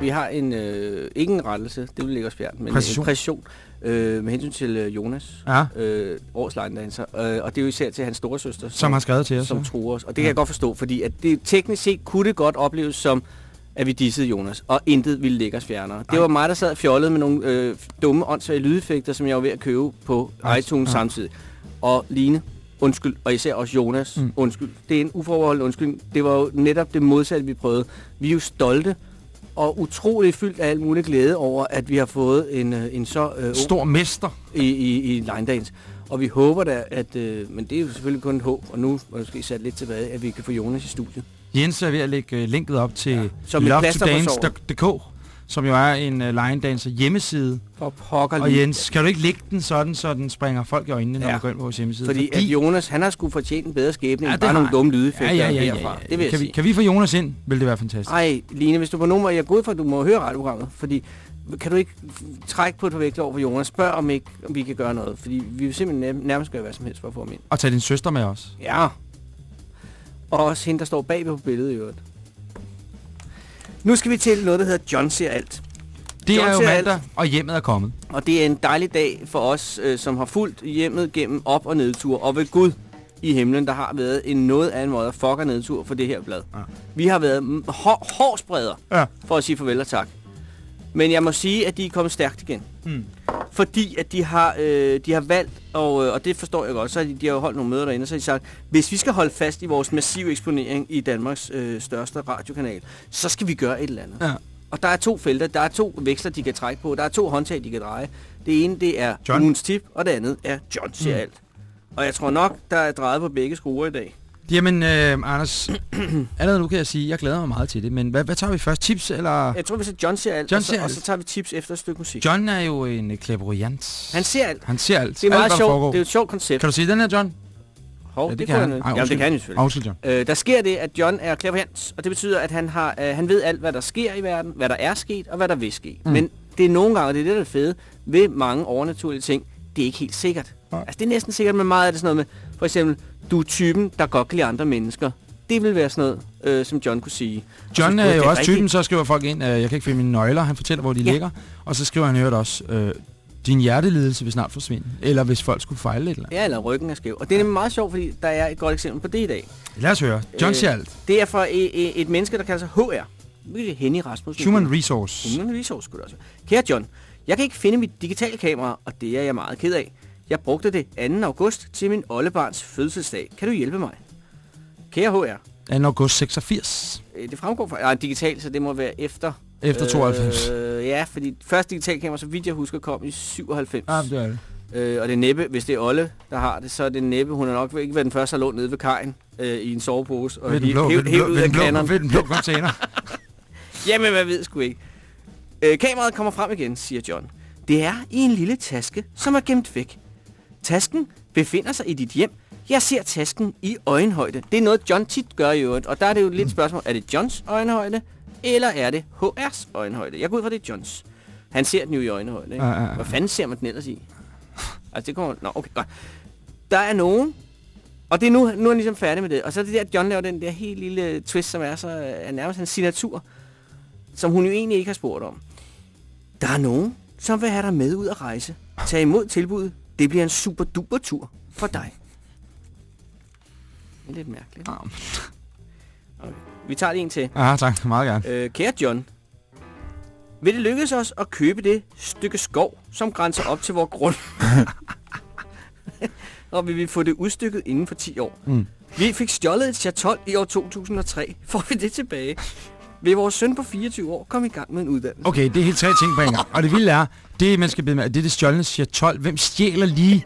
Vi har en, øh, ikke en rettelse, det vil ligge os fjernt, men Præcision. en præcision øh, med hensyn til øh, Jonas, Ja, øh, års line dancer, øh, og det er jo især til hans store søster, som har skrevet til os. som ja. truer os. Og det kan jeg godt forstå, fordi at det teknisk set kunne det godt opleves som, at vi dissede Jonas, og intet ville ligge os fjernere. Det var mig, der sad og fjollede med nogle øh, dumme, åndssvage lydeffekter, som jeg var ved at købe på Ej, iTunes ja. samtidig. Og Line, undskyld, og især også Jonas, Mm. undskyld. Det er en uforbeholden undskyld. Det var jo netop det modsatte, vi prøvede. Vi er jo stolte og utrolig fyldt af al mulig glæde over, at vi har fået en, øh, en så øh, Stor mester. i, i, i line dance. Og vi håber da, at, øh, men det er jo selvfølgelig kun et håb, og nu måske sat lidt tilbage, at vi kan få Jonas i studiet. Jens er ved at lægge øh, linket op til ja, som lovetodance.dk, som jo er en uh, line dancer hjemmeside. For pokker Og. Jens, kan du ikke lægge den sådan, så den springer folk i øjnene, når Ja. man går ind på vores hjemmeside? Fordi, at Jonas, han har sgu fortjent en bedre skæbne, Ja, ja, end bare har nogle dumme lydeffekter ja, ja, ja, ja, herfra. ja. Det vil kan, vi, kan vi få Jonas ind, vil det være fantastisk. Ej, Line, hvis du på nummer, jeg er god for, at du må høre radioprogrammet, fordi kan du ikke trække på et par vægte over for Jonas? Spørg, om, ikke, om vi kan gøre noget, fordi vi vil simpelthen nær- nærmest gøre hvad som helst for at få ham ind. Og tag din søster med os. Ja. Og også hende, der står bagved på billedet i øvrigt. Nu skal vi til noget, der hedder John ser alt. Det John er jo mandag, alt. og hjemmet er kommet. Og det er en dejlig dag for os, øh, som har fulgt hjemmet gennem op- og nedtur. Og ved Gud i himlen, der har været en noget af en måde fucker nedtur for det her blad. Ja. Vi har været hår, Ja. for at sige farvel og tak. Men jeg må sige, at de er kommet stærkt igen. Mm. Fordi at de har, øh, de har valgt, og, øh, og det forstår jeg godt, så har de, de har jo holdt nogle møder derinde, og så har de sagt, hvis vi skal holde fast i vores massive eksponering i Danmarks øh, største radiokanal, så skal vi gøre et eller andet. Ja. Og der er to felter, der er to veksler, de kan trække på, der er to håndtag, de kan dreje. Det ene, det er John. Ugens tip, og det andet er John Mm. mm. alt. Og jeg tror nok, der er drejet på begge skruer i dag. Jamen, øh, Anders, allerede nu kan jeg sige, jeg glæder mig meget til det, men hvad, hvad tager vi først? Tips eller... Jeg tror, vi ser John ser alt, John og, så, ser og alt. så tager vi tips efter et stykke musik. John er jo en øh, clairvoyant. Han ser alt. Han ser alt. Det er meget alt, sjovt. Det er jo et sjovt koncept. Kan du sige den her, John? Hov, Ja, det, det kan han. han. Ej, Ja, det kan han jo selvfølgelig. Undskyld, John. Øh, der sker det, at John er clairvoyant, og det betyder, at han, har, øh, han ved alt, hvad der sker i verden, hvad der er sket, og hvad der vil ske. Mm. Men det er nogle gange, og det er det, der er fede, ved mange overnaturlige ting, det er ikke helt sikkert. Nej. Altså, det er næsten sikkert, men meget af det sådan noget med, for eksempel, du er typen, der godt kan lide andre mennesker. Det vil være sådan noget, øh, som John kunne sige. John er jo også rigtigt. typen, så skriver folk ind, øh, jeg kan ikke finde mine nøgler, han fortæller, hvor de Ja. ligger, og så skriver han øvrigt også, øh, din hjertelidelse vil snart forsvinde, eller hvis folk skulle fejle et eller andet. Ja, eller ryggen er skæv. Og det er nemlig meget sjovt, fordi der er et godt eksempel på det i dag. Lad os høre. John Øh, siger alt. Det er for et, et, et menneske, der kalder sig HR. Er Henny Rasmussen. Human Resource. Human Resource skulle det også. Kære John, jeg kan ikke finde mit digitale kamera, og det er jeg meget ked af. Jeg brugte det 2. august til min oldebarns fødselsdag. Kan du hjælpe mig? Kære HR, 2. august 86. øh, det fremgår fra... Nej, digitalt, så det må være efter... Efter 92. Øh, ja, fordi første digitale kamera, så vidt jeg husker, kom i 97. Ja, det er det. Øh, og det er næppe, hvis det er Olle, der har det, så er det næppe. Hun har nok ikke været den første, der lå nede ved kajen øh, i en sovepose og Ved den blå, hæv- den hæv blå, ud af blå, ved den blå container. Jamen, hvad ved sgu ikke. Øh, kameraet kommer frem igen, siger John. Det er i en lille taske, som er gemt væk. Tasken befinder sig i dit hjem. Jeg ser tasken i øjenhøjde. Det er noget, John tit gør i øvrigt. Og der er det jo lidt spørgsmål, er det Johns øjenhøjde, eller er det HR's øjenhøjde? Jeg går ud fra, det er Johns. Han ser den jo i øjenhøjde, ikke? Ja, ja, ja. Hvad fanden ser man den ellers i? Altså, det kommer... Nå, okay, godt. Der er nogen, og det er nu, nu er han ligesom færdig med det. Og så er det der, at John laver den der helt lille twist, som er så er nærmest hans signatur, som hun jo egentlig ikke har spurgt om. Der er nogen, som vil have dig med ud at rejse. Tag imod tilbuddet. Det bliver en super duper tur for dig. Det er lidt mærkeligt. Okay. Vi tager lige en til. Ja, tak. Meget gerne. Øh, kære John, vil det lykkes os at købe det stykke skov, som grænser op til vores grund? og vil vi få det udstykket inden for 10 år? Mm. Vi fik stjålet et chatol i år 2003. Får vi det tilbage? Vil vores søn på 24 år komme i gang med en uddannelse? Okay, det er helt tre ting på en gang. Og det vilde er, det man skal bede med, det er det stjålne siger 12. Hvem stjæler lige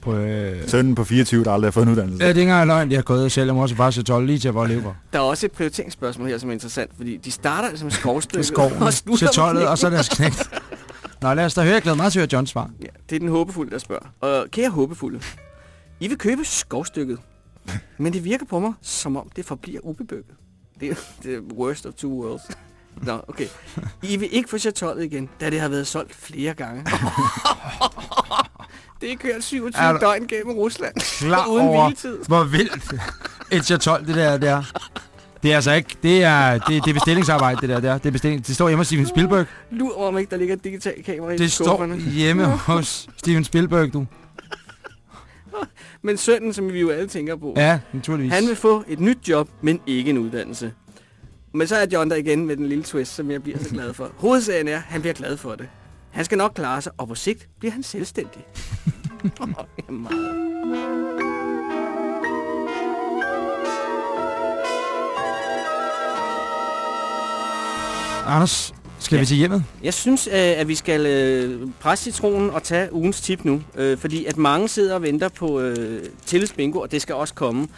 på... Øh... Sønnen på 24, der aldrig har fået en uddannelse. Ja, det er ikke engang løgn. Jeg har gået selv. Jeg må også bare sige 12 lige til at bare leve. Der er også et prioriteringsspørgsmål her, som er interessant, fordi de starter som skovstykke. Skoven, og slutter med chatollet, knæk. og så er deres knægt. Nå, lad os da høre. Jeg glæder mig til at høre Johns svar. Ja, det er den håbefulde, der spørger. Og kære håbefulde, I vil købe skovstykket, men det virker på mig, som om det forbliver ubebygget. Det er det er worst of two worlds. Nå, okay. I vil ikke få chatollet igen, da det har været solgt flere gange. det er kørt 27 Er døgn gennem Rusland. Klar Uden over, hviletid. hvor vildt et chatol det der, der. Det er altså ikke, det er, det, det er bestillingsarbejde, det der, der. Det, er bestilling, det står hjemme hos Steven Spielberg. Lur om ikke, der ligger et digitalt kamera i Det står hjemme hos Steven Spielberg, du. Men sønnen, som vi jo alle tænker på, Ja, naturligvis. Han vil få et nyt job, men ikke en uddannelse. Men så er John der igen med den lille twist, som jeg bliver så glad for. Hovedsagen er, at han bliver glad for det. Han skal nok klare sig, og på sigt bliver han selvstændig. Meget. Anders, skal Ja. vi til hjemmet? Jeg synes, øh, at vi skal øh, presse citronen og tage ugens tip nu. Øh, fordi at mange sidder og venter på øh, Tilles bingo, og det skal også komme.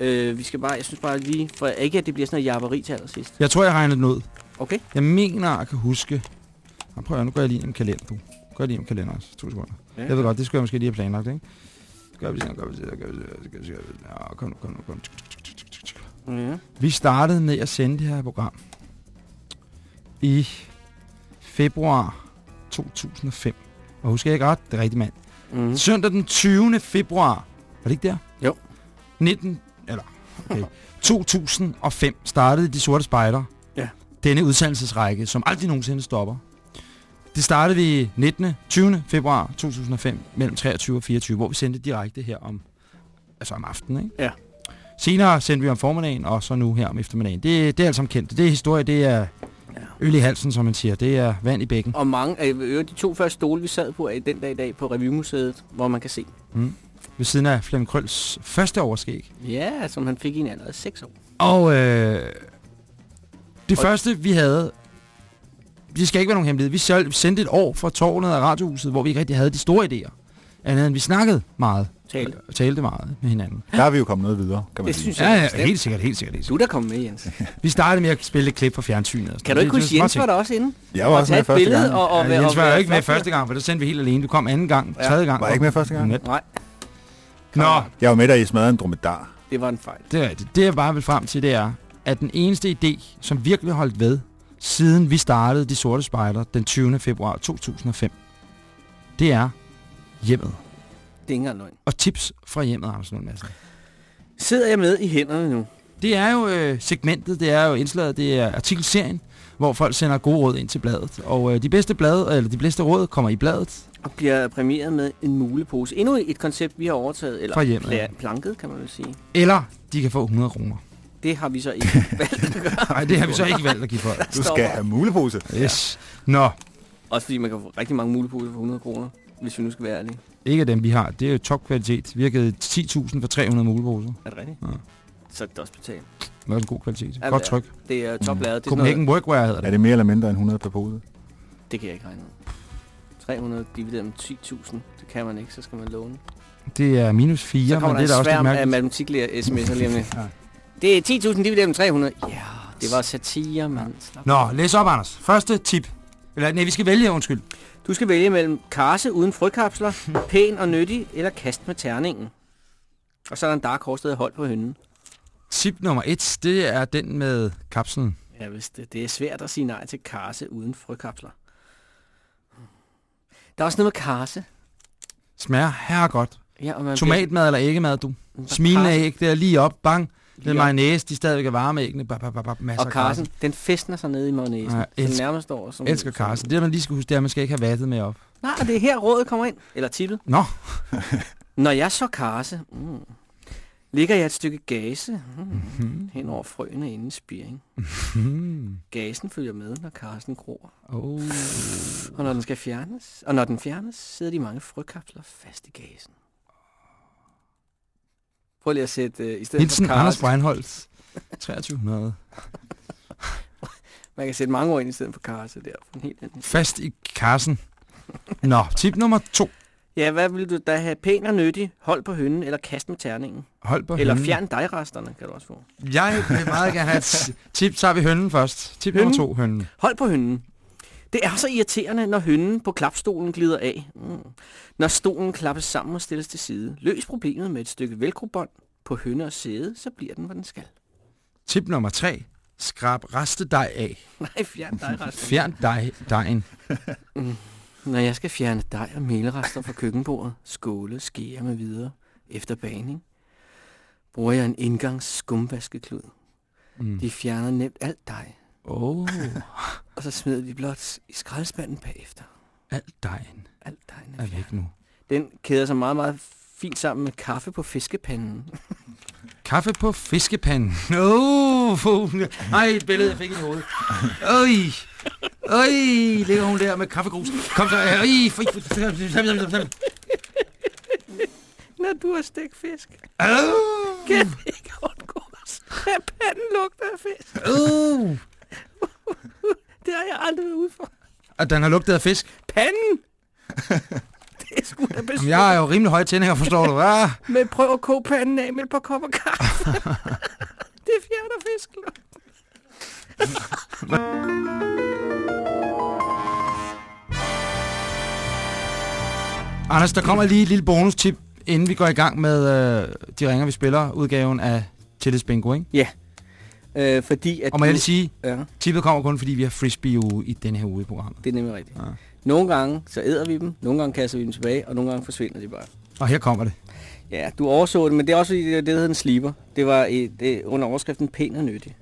Øh, vi skal bare, jeg synes bare lige, for ikke at det bliver sådan noget japperi til allersidst. Jeg tror, jeg regner den ud. Okay? Jeg mener, at kan huske... Nå, prøv at, høre, nu går jeg lige en kalender, du. Går jeg lige en kalender også. To sekunder. Ja. Jeg ved godt, det skulle jeg måske lige have planlagt, ikke? Gør vi sådan, gør vi sådan, gør vi sådan, gør vi sådan. Ja, kom nu, kom nu, kom nu. Ja. Vi startede med at sende det her program i februar 2005. Og husker jeg ikke ret? Det er rigtigt, mand. Mm. Søndag den 20. februar. Var det ikke der? Jo. 19... Eller... Okay. 2005 startede De Sorte Spejder. Ja. Denne udsendelsesrække, som aldrig nogensinde stopper. Det startede vi 19. 20. februar 2005 mellem 23 og 24, hvor vi sendte direkte her om, altså om aftenen, ikke? Ja. Senere sendte vi om formiddagen, og så nu her om eftermiddagen. Det, det er alt sammen kendt. Det er historie, det er Ja. øl i halsen, som man siger. Det er vand i bækken. Og mange af øvrigt, de to første stole, vi sad på, er i den dag i dag på Revymuseet, hvor man kan se. Mm. Ved siden af Flemming Krølls første overskæg. Ja, som han fik i en alder af 6 år. Og øh, det Og- første, vi havde... Det skal ikke være nogen hemmelighed. Vi sendte et år fra tårnet af radiohuset, hvor vi ikke rigtig havde de store idéer. Andet end vi snakkede meget. Talte. Og talte meget med hinanden. Der er vi jo kommet noget videre, kan man Det sige. synes Ja, jeg ja, bestemt. helt sikkert, helt sikkert. Helt Du sikkert. er der kommet med, Jens. Vi startede med at spille et klip fra fjernsynet. og sådan Kan du ikke huske, det Jens var der også inde? Jeg var også tage med første billede gang. og, og, Ja, Jens og var jo ikke med første- første gang, for der sendte vi helt alene. Du kom anden gang, Ja. tredje gang. Var jeg ikke med første gang? Net. Nej, Nå, Jeg var med, da I smadrede en dromedar. det var en fejl. det er rigtigt. Det jeg bare vil frem til, det er, at den eneste idé, som virkelig holdt ved, siden vi startede De Sorte Spejder den 20. februar 2005, det er hjemmet. Det er ikke engang løgn. Og tips fra hjemmet, Anders Lund Madsen. Sidder jeg med i hænderne nu? Det er jo øh, segmentet, det er jo indslaget, det er artikelserien, hvor folk sender gode råd ind til bladet. Og øh, de bedste blad, eller de bedste råd kommer i bladet Og bliver præmieret med en mulepose. Endnu et koncept, vi har overtaget, eller Fra hjemmet, ja. pla- planket, kan man vel sige. eller de kan få 100 kroner. Det har vi så ikke valgt at gøre. Nej, det har vi så ikke valgt at give folk. Du skal have mulepose. Yes. Nå, Også fordi man kan få rigtig mange muleposer for 100 kroner, hvis vi nu skal være ærlige. ikke af dem, vi har. Det er jo topkvalitet. Vi har givet 10.000 for 300 muleposer. Er det rigtigt? Ja. Så er det også betalt. Det er en god kvalitet. Ja, Godt tryk. Det er topladet. Det, er sådan noget, Copenhagen Workwear hedder Er det. det mere eller mindre end 100 per pose? det kan jeg ikke regne ud. 300 divideret med 10.000. Det kan man ikke, så skal man låne. Det er minus 4, så men det er da også lidt sværm af mærkeligt. matematiklærer sms'er lige om lidt. Ja. Det er 10.000 divideret med 300. Ja, det var satire, mand. Nå, læs op, Anders. Første tip. Eller nej, vi skal vælge, undskyld. Du skal vælge mellem karse uden frøkapsler, pæn og nyttig, eller kast med terningen. Og så er der en dark horse, der hold på hønnen. Tip nummer 1, det er den med kapslen. Ja, hvis det, det er svært at sige nej til karse uden frøkapsler. Der er også noget med karse. Smager her godt. Ja, og man Tomatmad eller æggemad, du. bliver- Smilende æg, det er lige op, bang. Op. mayonnaise, de stadigvæk er varme æggene. Bap, bap, bap, bap, masser Og karsen, den festner sig ned i mayonnaisen. Ja, Ja, den nærmest over som... Elsker karsen. Det, man lige skal huske, det er, at man skal ikke have vattet med op. Nej, og det er her rådet kommer ind. Eller tippet. Nå, Når jeg så karse, mm, ligger jeg et stykke gase mm, Mhm. hen over frøene inden spiring. Hmm. Gasen følger med, når karsen gror. Oh. Og når den skal fjernes, og når den fjernes, sidder de mange frøkapsler fast i gasen. Prøv lige at sætte, uh, i stedet Hilsen for Anders karse, Breinholt. 2300. man kan sætte mange ord ind i stedet for karse der. For en helt anden. Fast i kassen. Nå, tip nummer 2. Ja, hvad vil du da have? Pæn og nyttig, hold på hønnen, eller kast med terningen. Hold på Eller hønnen. fjern dig-resterne, kan du også få. Jeg vil meget gerne have et tip. Så har vi hønnen først. Tip Hønnen? nummer 2, hønnen. Hold på hønnen. Det er så irriterende, når hønnen på klapstolen glider af. Mm. Når stolen klappes sammen og stilles til side. Løs problemet med et stykke velcrobånd på hønne og sæde, så bliver den, hvor den skal. Tip nummer 3. Skrab restedej af. Nej, fjern dig resten. Fjern dej, dejen. Når jeg skal fjerne dej og melrester fra køkkenbordet, skåle, skære med videre efter bagning, bruger jeg en indgangs skumvaskeklud. Mm. De fjerner nemt alt dej, Oh, og så smider de blot i skraldespanden bagefter. alt dejen Alt dejen er er væk nu. Den kæder sig meget, meget fint sammen med kaffe på fiskepanden. Kaffe på fiskepanden. Oh, nej, et billede, jeg fik i hovedet. Øj, øj, ligger hun der med kaffegrus. Kom så, øj, fri, Når du har stegt fisk, Au, kan det ikke undgås, at panden lugter af fisk. uh. Det har jeg aldrig været ude for. Og den har lugtet af fisk. Panden! Det er sgu da Jamen, besøgt. jeg er jo rimelig høje tændinger, forstår du. Ah. Men prøv at koge panden af med et par kopper kaffe. det fjerner fisken. Anders, der kommer lige et lille bonus-tip, inden vi går i gang med øh, De Ringer, vi spiller, udgaven af Tillids Bingo, ikke? Øh, fordi at Og må jeg lige sige, Ja, tippet kommer kun, fordi vi har frisbee-uge i denne her uge i programmet. det er nemlig rigtigt. Ja. Nogle gange så æder vi dem, nogle gange kaster vi dem tilbage, og nogle gange forsvinder de bare. Og her kommer det. Ja, du overså det, men det er også fordi, det, er der hedder en sleeper. Det var et, det, under overskriften pæn og nyttig.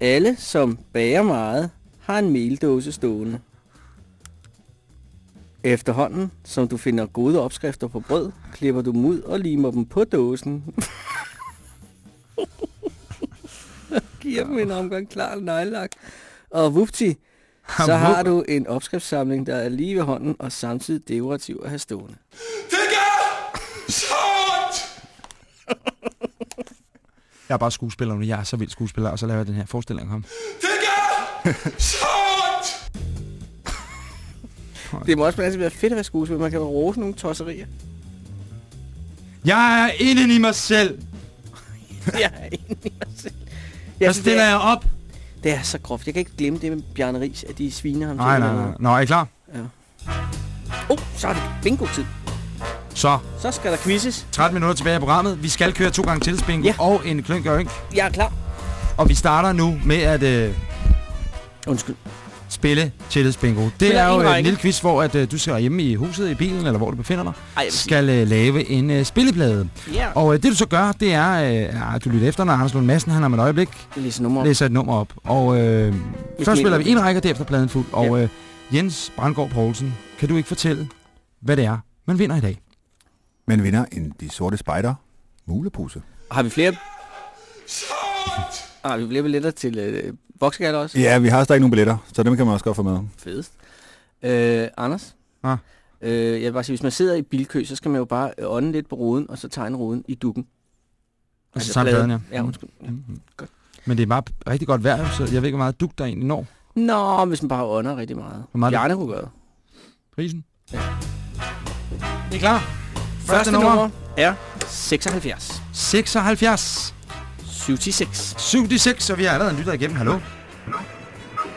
Alle, som bager meget, har en meldåse stående. Efterhånden, som du finder gode opskrifter på brød, klipper du dem ud og limer dem på dåsen. Giver dem en omgang klar nejlak. Og vupti, så har du en opskriftssamling, der er lige ved hånden og samtidig dekorativ at have stående. Jeg er bare skuespiller nu. Jeg er så vild skuespiller, og så laver jeg den her forestilling om ham. Det må også være være fedt at være skuespiller. Man kan rose nogle tosserier. Jeg er inde i mig selv. Jeg er enig i mig Jeg så stiller er, jeg op. det er så groft. Jeg kan ikke glemme det med Bjarne Ries, at de sviner ham Nej, til nej, nej. Nå, er I klar? Oh, så er det bingo-tid. Så, Så skal der quizzes. 13 minutter tilbage i programmet. Vi skal køre to gange tillidsbingo Ja. og en klønk og ynk. Jeg er klar. Og vi starter nu med at øh, Undskyld. Spille tillidsbingo. Det Spiller er jo en en række. lille quiz, hvor at, øh, du skal hjemme i huset, i bilen, eller hvor du befinder dig, Ej, skal øh, lave en øh, spilleplade. Ja. Og øh, det du så gør, det er, øh, ja, du lytter efter, når Anders Lund Madsen, han har med et øjeblik, læser nummer. læser et nummer op. Og øh, først spiller vi en række, og derefter pladen fuld. Og Ja. øh, Jens Brandgaard Poulsen, kan du ikke fortælle, hvad det er, man vinder i dag? Men vinder en De Sorte Spejder mulepose. Har vi flere... Har vi flere billetter til øh, boksegat også? Ja, vi har stadig nogle billetter, så dem kan man også godt få med. Fedest. Øh, Anders? Ah. Øh, jeg vil bare sige, hvis man sidder i bilkø, så skal man jo bare ånde lidt på ruden, og så tegne ruden i dukken. Og så tager pladen, ja. Ja, undskyld. Ja. Mhm. Godt. Men det er bare rigtig godt vejr, så jeg ved ikke, hvor meget dug der egentlig når. Nå, hvis man bare ånder rigtig meget. Hvor meget- Bjarne kunne gøre. Prisen. Ja. Det er klar. Første nummer er 76. 76. 76. 76, og vi har allerede en lytter igennem. Hallo?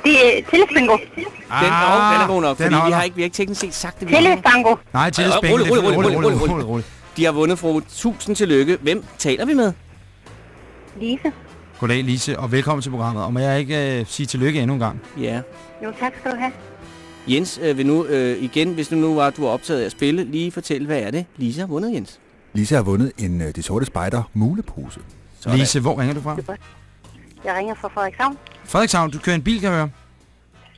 Det er tillidsbingo. Den, ah, den er god nok, fordi vi har, ikke, vi har ikke teknisk set sagt det. Tillidsbango. Nej, til det spændende. Rolig, rolig, rolig, rolig, rolig, rolig. De har vundet fra 1000 tillykke. Hvem taler vi med? Lise. Goddag, Lise, og velkommen til programmet. Og må jeg ikke øh, sige tillykke endnu en gang? Ja. Jo, tak skal du have. Jens, øh, vil nu øh, igen, hvis du nu var, du var optaget af at spille, lige fortælle, hvad er det, Lisa har vundet, Jens? Lise har vundet en øh, De Sorte Spejder mulepose. Sådan. Lise, hvor ringer du fra? Jeg ringer fra Frederikshavn. Frederikshavn, du kører en bil, kan jeg høre.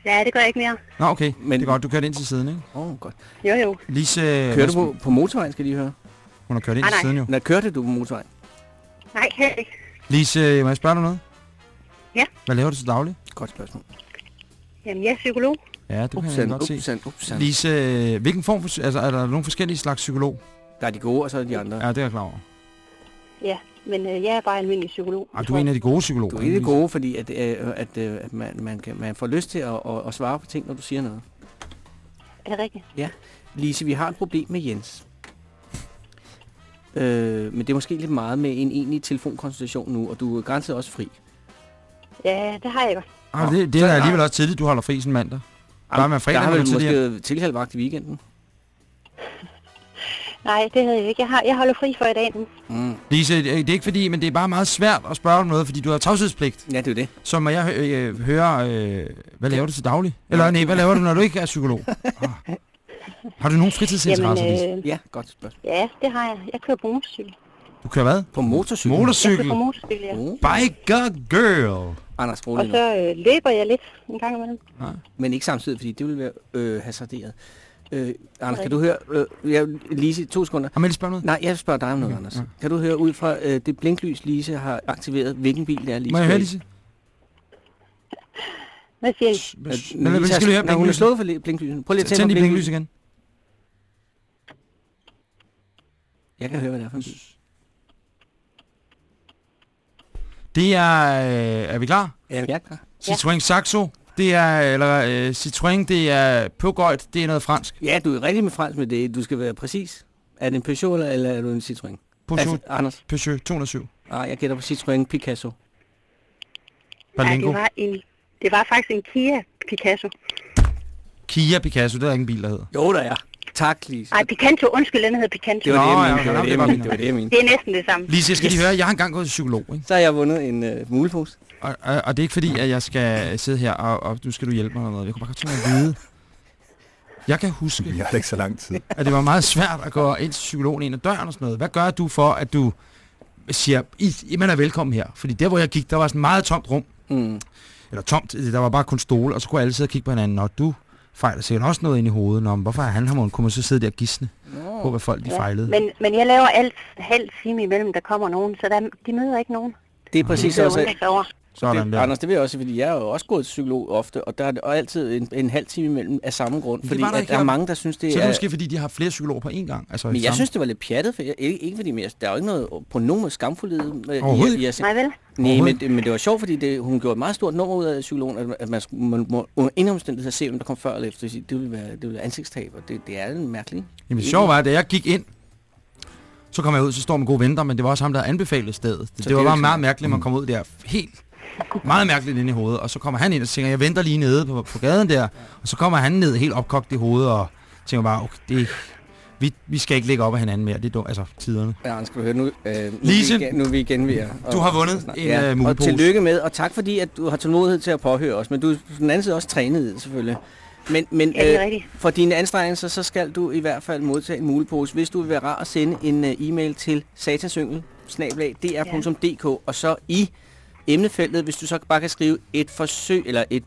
Ja, det gør jeg ikke mere. Nå, okay. Men... Det er godt, du kørte ind til siden, ikke? Åh, oh, godt. Jo, jo. Lise... Kører du på, på motorvejen, skal de høre? Hun har kørt ind Nej, til siden, jo. Når kørte du på motorvejen? Nej, helt ikke. Lise, må jeg spørge dig noget? Ja. Hvad laver du til daglig? Godt spørgsmål. Jamen, jeg er psykolog. Ja, det kan jeg godt se. upsan, upsan. Lise, hvilken form for... Altså, er der nogle forskellige slags psykolog? Der er de gode, og så er de andre. Ja, det er jeg klar over. Ja, men øh, jeg er bare almindelig psykolog. Ej, du er en af de gode psykologer. Du er ikke gode, fordi at, øh, at, øh, at man, man, kan, man får lyst til at, at, at svare på ting, når du siger noget. Er det rigtigt? Lise, vi har et problem med Jens. Øh, men det er måske lidt meget med en egentlig telefonkonsultation nu, og du er grænset også fri. Ja, det har jeg godt. Ah, det, det er alligevel også tidligt, du holder fri sådan mandag. Bare med fredag, der har vel måske tilkaldt vagt i weekenden. Nej, det havde jeg ikke. Jeg, har, jeg holder fri for i dag. Mm. Lise, det er ikke fordi, men det er bare meget svært at spørge om noget, fordi du har tavshedspligt. Ja, det er jo det. Så må jeg hø- øh, høre, øh, hvad laver du til daglig? Eller nej, hvad laver du, når du ikke er psykolog? Ah. Har du nogen fritidsinteresser, Lise? Øh, Ja, godt spørgsmål. ja, det har jeg. Jeg kører på motorcykel. Du kører hvad? På motorcykel? Jeg Motorcykel. kører på motorcykel, ja. Oh. Biker girl. Anders, Og rolig nu. så øh, løber jeg lidt en gang imellem. Men ikke samtidig, fordi det ville være øh, hasarderet. Øh, Anders, kan du høre... Øh, jeg, Lise, to sekunder. Har man lige spørge noget? Nej, jeg spørger dig om noget, Anders. ja. Kan du høre ud fra øh, det blinklys, Lise har aktiveret, hvilken bil det er, Lise? Må jeg høre, Lise? Hvad siger I? Øh, Hvad- hvad skal du høre? Når hun er Blinklyset? slået for li- blinklyset. Prøv lige at tænde lige blinklys blinklyset. igen. Jeg kan høre, hvad det er for en bil. Det er... Øh, er vi klar? Ja, jeg er klar. Citroën Saxo. Det er... Eller øh, Citroën, det er Peugeot. Det er noget fransk. Ja, du er rigtig med fransk med det. Du skal være præcis. Er det en Peugeot, eller, eller er du en Citroën? Peugeot, Altså, Anders. Peugeot 207. Ah, jeg gætter på Citroën Picasso. Nej, Berlingo. det var, en, det var faktisk en Kia Picasso. Kia Picasso. Det er der ingen bil, der hedder. Jo, der er. Tak, Lise. Nej, Picanto. Undskyld, den hedder Picanto. Det var det, Nå, jeg ja, mente. Det var okay, det, jeg det mente. Det er næsten det samme. Lise, jeg skal Yes. lige høre. Jeg har engang gået til psykolog, ikke? Så har jeg vundet en øh, mulepose. Og, og, og det er ikke fordi, at jeg skal sidde her, og, og nu skal du hjælpe mig med noget. Jeg kunne bare godt tænke mig at vide. Jeg kan huske, Vi har ikke så lang tid. at det var meget svært at gå ind til psykologen ind ad døren og sådan noget. Hvad gør du for, at du siger, I, I man er velkommen her? Fordi der, hvor jeg gik, der var sådan et meget tomt rum. Mm. Eller tomt, der var bare kun stole, og så kunne alle sidde og kigge på hinanden. Og du fejler sikkert også noget ind i hovedet. Nå, men hvorfor er han her? Kunne man så sidde der og gisne på, hvad folk de fejlede? Men, men jeg laver alt halv time imellem, der kommer nogen, så der, de møder ikke nogen. Det er præcis Det er også... Sådan det, der. Anders, det vil jeg også, fordi jeg er jo også gået til psykolog ofte, og der er og altid en, en halv time imellem af samme grund. Fordi der at der er mange, der synes, det Så er er... det måske, fordi de har flere psykologer på én gang. Altså, men jeg samme- synes, det var lidt pjattet, for jeg, ikke, ikke fordi mere, der er jo ikke noget på nogen skamfuldhed. øh, Overhovedet i, Nej vel? Nej, men, det- men det var sjovt, fordi det, hun gjorde et meget stort nummer ud af psykologen, at, at man, man må under ingen omstændighed se, hvem der kom før eller efter. Det ville være, det ville være ansigtstab, og det, det er en mærkelig. Jamen det sjove var, at da jeg gik ind, så kom jeg ud, så står med gode venter, men det var også ham, der anbefalede stedet. Det, det, var er bare meget mærkeligt, at man kom ud der helt meget mærkeligt ind i hovedet, og så kommer han ind og tænker, jeg venter lige nede på, på gaden der, og så kommer han ned helt opkogt i hovedet, og tænker bare, okay, det, vi, vi skal ikke ligge op af hinanden mere, det er dumt, altså tiderne. Ja, Anders, skal høre nu? Øh, nu, Lise, er vi igen, nu er vi igen ved at... du har vundet en, øh, og mulepose. tillykke med, og tak fordi, at du har tålmodighed til at påhøre os, men du er på den anden side også trænet i det, selvfølgelig. Men, men Ja, det øh, rigtigt. for dine anstrengelser, så skal du i hvert fald modtage en mulepose, hvis du vil være rar at sende en uh, e-mail til satasyngel dr.dk, og så i emnefeltet, hvis du så bare kan skrive et forsøg, eller et,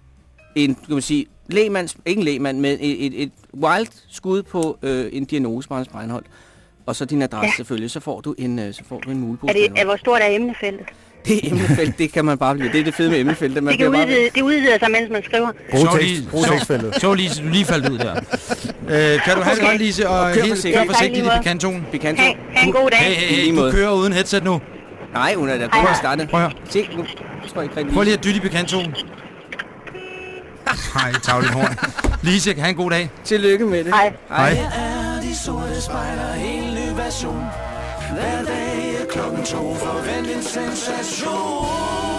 en, kan man sige, lægmands, ikke en lægmand, men et, et, et wild skud på øh, en diagnose på Anders Breinholt, og så din adresse ja. Selvfølgelig, så får du en, øh, så får du en mulepose. Er det, er, hvor stort er emnefeltet? Det emnefelt, det kan man bare blive. Det er det fede med emnefeltet. Man Det, kan bliver bare... udvide, det udvider sig, mens man skriver. Brug Så tekst, brug så- tekstfeltet. Så Lise, du lige faldt ud der. Øh, kan du have det Okay. godt, Lise, og, kør forsigtigt. kør forsigtigt i pikantonen. Picanto. Ha, ha en god dag. Hey, I hey, hey, du kører uden headset nu. Nej, hun er da Hej. kun at starte. Prøv at. Se, nu tror jeg ikke rigtig. Prøv lige at dytte i pikantonen. Hej, tavligt horn. Lise, have en god dag. Tillykke med det. Hej. Hej. er de sorte spejler, en ny version. Hver dag klokken to, forvent en sensation.